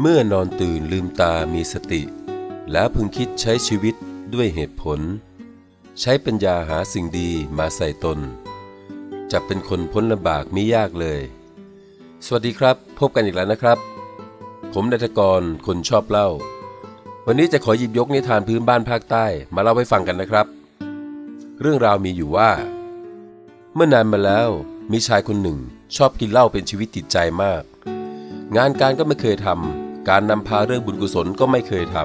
เมื่อนอนตื่นลืมตามีสติ แล้วพึงคิดใช้ชีวิตด้วยเหตุผล ใช้ปัญญาหาสิ่งดีมาใส่ตนจะเป็นคนพ้นลำบากไม่ยากเลย สวัสดีครับ พบกันอีกแล้วนะครับ ผมนัทกรคนชอบเล่า วันนี้จะขอหยิบยกนิทานพื้นบ้านภาคใต้มาเล่าให้ฟังกันนะครับ เรื่องราวมีอยู่ว่า เมื่อนานมาแล้วมีชายคนหนึ่งชอบกินเหล้าเป็นชีวิตจิตใจมาก งานการก็ไม่เคยทำ การนำพาเรื่องบุญกุศลก็ไม่เคยท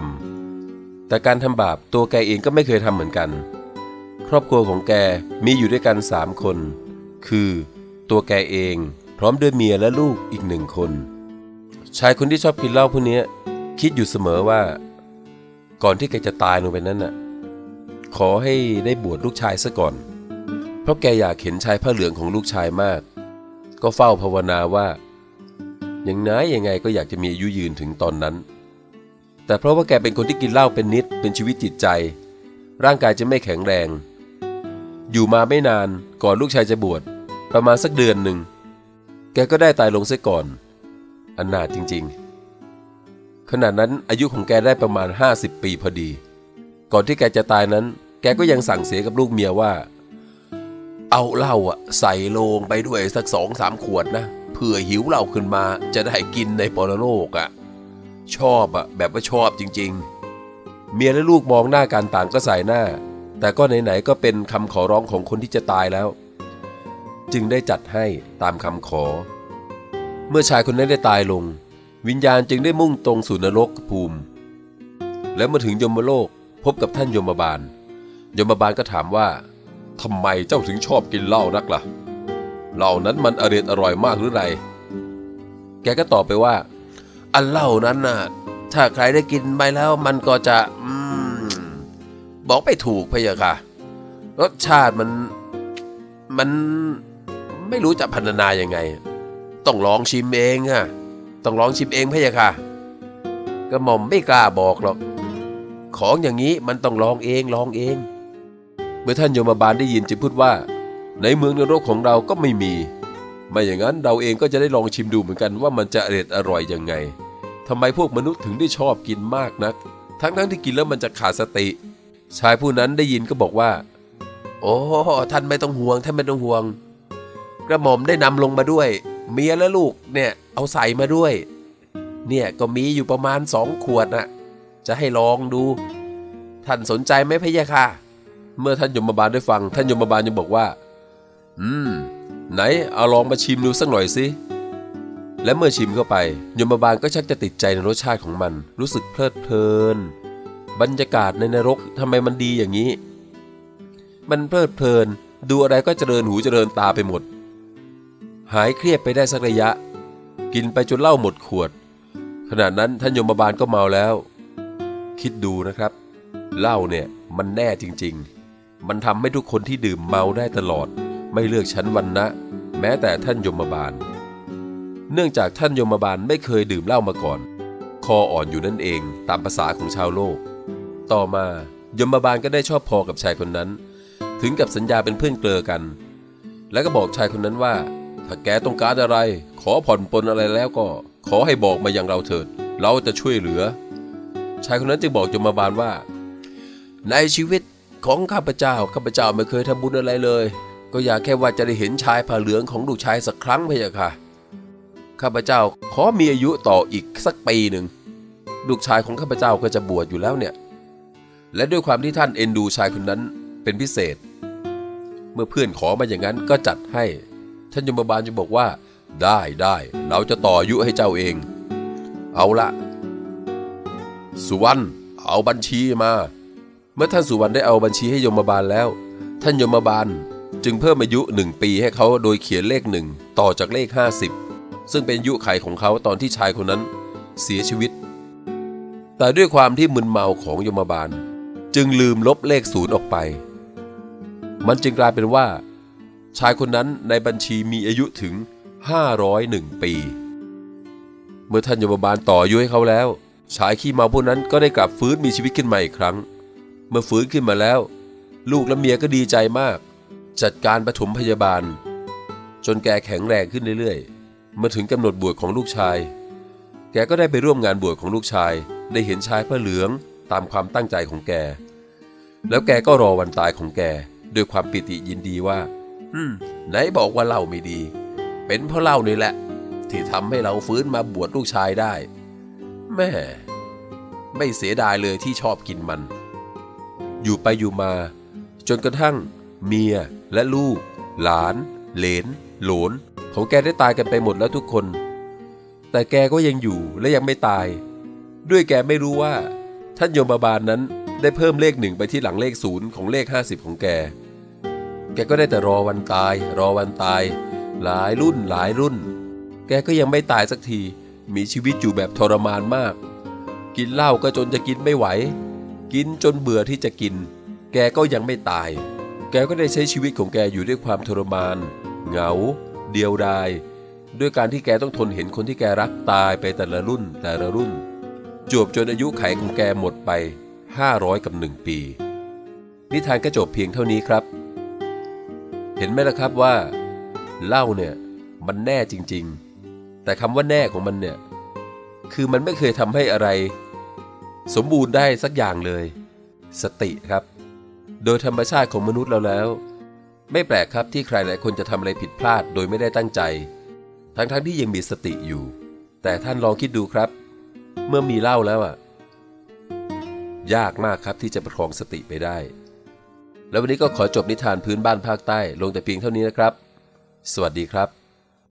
ำแต่การทำบาปตัวแกเองก็ไม่เคยทำเหมือนกัน ครอบครัวของแกมีอยู่ด้วยกันสามคน คือ ตัวแกเองพร้อมด้วยเมียและลูกอีกหนึ่งคน ชายคนที่ชอบกินเหล้าพวกนี้คิดอยู่เสมอว่า ก่อนที่แกจะตายลงไปนั้นน่ะขอให้ได้บวชลูกชายซะก่อน เพราะแกอยากเห็นชายผ้าเหลืองของลูกชายมาก ก็เฝ้าภาวนาว่า อย่างน้อยยังไงก็อยากจะมีอายุยืนถึงตอนนั้น แต่เพราะว่าแกเป็นคนที่กินเหล้าเป็นนิดเป็นชีวิตจิตใจ ร่างกายจะไม่แข็งแรง อยู่มาไม่นานก่อนลูกชายจะบวชประมาณสักเดือนหนึ่ง แกก็ได้ตายลงเสียก่อนอันนาจริงๆ ขณะนั้นอายุของแกได้ประมาณ 50 ปีพอดี ก่อนที่แกจะตายนั้น แกก็ยังสั่งเสียกับลูกเมียว่า เอาเหล้าอะใส่โลงไปด้วยสักสองสามขวดนะ เผื่อหิวเหล้าขึ้นมาจะได้กินในปรโลกอะชอบอะแบบว่าชอบจริง ๆ เมียและลูกมองหน้ากันต่างก็ใส่หน้า แต่ก็ไหนๆก็เป็นคำขอร้องของคนที่จะตายแล้ว จึงได้จัดให้ตามคำขอ เมื่อชายคนนั้นได้ตายลง วิญญาณจึงได้มุ่งตรงสู่นรกภูมิ และเมื่อถึงยมโลกพบกับท่านยมบาล ยมบาลก็ถามว่าทำไมเจ้าถึงชอบกินเหล้านักล่ะ เหล้านั้นมันอร่อยอร่อยมากหรือไร แกก็ตอบไปว่า อันเหล้านั้นน่ะ ถ้าใครได้กินไปแล้วมันก็จะอืมบอกไปถูกพะยะค่ะ รสชาติมันมันไม่รู้จะพรรณนายังไง ต้องลองชิมเองอะต้องลองชิมเองพะยะค่ะก็หม่อมไม่กล้าบอกหรอก ของอย่างนี้มันต้องลองเองลองเอง เมื่อท่านโยมบาลได้ยินจึงพูดว่า ในเมืองนรกของเราก็ไม่มี ไม่อย่างนั้นเราเองก็จะได้ลองชิมดูเหมือนกันว่ามันจะอร่อยอร่อยยังไงทำไมพวกมนุษย์ถึงได้ชอบกินมากนัก ทั้งทั้งที่กินแล้วมันจะขาดสติ ชายผู้นั้นได้ยินก็บอกว่า โอ้ท่านไม่ต้องห่วงท่านไม่ต้องห่วง กระหม่อมได้นำลงมาด้วย เมียและลูกเนี่ยเอาใส่มาด้วย เนี่ยก็มีอยู่ประมาณสองขวดน่ะจะให้ลองดู ท่านสนใจไหมพะยะค่ะ เมื่อท่านยมบาลได้ฟัง ท่านยมบาลยังบอกว่า อืม ไหนเอาลองมาชิมดูสักหน่อยสิ และเมื่อชิมเข้าไป ยมบาลก็ชักจะติดใจในรสชาติของมัน รู้สึกเพลิดเพลิน บรรยากาศในนรกทำไมมันดีอย่างนี้ มันเพลิดเพลิน ดูอะไรก็เจริญหูเจริญตาไปหมด หายเครียดไปได้สักระยะ กินไปจนเหล้าหมดขวด ขณะนั้นท่านยมบาลก็เมาแล้ว คิดดูนะครับเหล้าเนี่ยมันแน่จริง ๆ มันทำให้ทุกคนที่ดื่มเมาได้ตลอด ไม่เลือกชั้นวันนะแม้แต่ท่านยมบาล เนื่องจากท่านยมบาลไม่เคยดื่มเหล้ามาก่อน คออ่อนอยู่นั่นเองตามภาษาของชาวโลก ต่อมายมบาลก็ได้ชอบพอกับชายคนนั้น ถึงกับสัญญาเป็นเพื่อนเกลอกัน แล้วก็บอกชายคนนั้นว่า ถ้าแกต้องการอะไร ขอผ่อนปลนอะไรแล้วก็ ขอให้บอกมาอย่างเราเถิด เราจะช่วยเหลือ ชายคนนั้นจึงบอกยมบาลว่า ในชีวิตของข้าพเจ้าข้าพเจ้าไม่เคยทำบุญอะไรเลย ก็อยากแค่ว่าจะได้เห็นชายผ้าเหลืองของลูกชายสักครั้งเพียงค่ะ ข้าพเจ้าขอมีอายุต่ออีกสักปีหนึ่ง ลูกชายของข้าพเจ้าก็จะบวชอยู่แล้วเนี่ย และด้วยความที่ท่านเอ็นดูชายคนนั้นเป็นพิเศษ เมื่อเพื่อนขอมาอย่างนั้นก็จัดให้ ท่านยมบาลจะบอกว่า ได้ได้เราจะต่ออายุให้เจ้าเอง เอาละสุวรรณเอาบัญชีมา เมื่อท่านสุวรรณได้เอาบัญชีให้ยมบาลแล้ว ท่านยมบาล จึงเพิ่มอายุหนึ่งปีให้เขาโดยเขียนเลขหนึ่งต่อจากเลข 50 ซึ่งเป็นอายุไขของเขาตอนที่ชายคนนั้นเสียชีวิต แต่ด้วยความที่มึนเมาของยมบาล จึงลืมลบเลขศูนย์ออกไป มันจึงกลายเป็นว่า ชายคนนั้นในบัญชีมีอายุถึง 501 ปี เมื่อท่านยมบาลต่ออายุให้เขาแล้ว ชายขี้เมาพวกนั้นก็ได้กลับฟื้นมีชีวิตขึ้นมาอีกครั้ง เมื่อฟื้นขึ้นมาแล้ว ลูกและเมียก็ดีใจมาก จัดการปฐมพยาบาล จนแกแข็งแรงขึ้นเรื่อยๆมื่อถึงกำหนดบวชของลูกชายแกกก็ได้ไปร่วมงานบวชของลูกชาย ได้เห็นชายผ้าเหลืองตามความตั้งใจของแก แล้วแกก็รอวันตายของแกด้วยความปิติยินดีว่า อืม ไหนบอกว่าเหล้าไม่ดี เป็นเพราะเหล้านี่แหละ ที่ทำให้เราฟื้นมาบวชลูกชายได้แม่ไม่เสียดายเลยที่ชอบกินมัน อยู่ไปอยู่มา จนกระทั่ง เมีย และลูก หลาน เหลน หลน ของแกได้ตายกันไปหมดแล้วทุกคน แต่แกก็ยังอยู่และยังไม่ตาย ด้วยแกไม่รู้ว่า ท่านโยมบาลนั้นได้เพิ่มเลขหนึ่งไปที่หลังเลขศูนย์ของเลข 50 ของแก แกก็ได้แต่รอวันตาย รอวันตาย หลายรุ่นหลายรุ่น แกก็ยังไม่ตายสักที มีชีวิตอยู่แบบทรมานมาก กินเหล้าก็จนจะกินไม่ไหว กินจนเบื่อที่จะกิน แกก็ยังไม่ตาย แกก็ได้ใช้ชีวิตของแกอยู่ด้วยความทรมาน เหงา เดียวดาย ด้วยการที่แกต้องทนเห็นคนที่แกรักตายไปแต่ละรุ่นแต่ละรุ่น จวบจนอายุไขของแกหมดไป 500 กับหนึ่งปี นิทานก็จบเพียงเท่านี้ครับ เห็นไหมล่ะครับว่าเหล้าเนี่ยมันแน่จริงๆ แต่คำว่าแน่ของมันเนี่ยคือมันไม่เคยทำให้อะไร สมบูรณ์ได้สักอย่างเลย สติครับ โดยธรรมชาติของมนุษย์เราแล้ว ไม่แปลกครับที่ใครหลายคนจะทำอะไรผิดพลาดโดยไม่ได้ตั้งใจ ทั้งๆทที่ยังมีสติอยู่ แต่ท่านลองคิดดูครับ เมื่อมีเหล้าแล้วอะยากมากครับที่จะประคองสติไปได้ แล้ววันนี้ก็ขอจบนิทานพื้นบ้านภาคใต้ลงแต่เพียงเท่านี้นะครับ สวัสดีครับ